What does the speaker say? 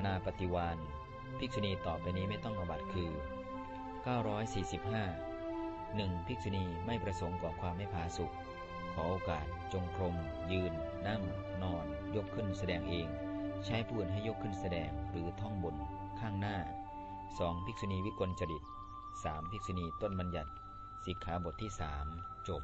อนาปฏิวานภิกษุณีต่อไปนี้ไม่ต้องอบัตคือ 945 1. ภิกษุณีไม่ประสงค์ก่อความไม่ผาสุกขอโอกาส จงกรม ยืน นั่ง นอน ยกขึ้นแสดงเอง ใช้ผู้อื่นให้ยกขึ้นแสดงหรือท่องบน ข้างหน้า 2. ภิกษุณีวิกลจริต 3. ภิกษุณีต้นบัญญัติสิกขาบทที่3จบ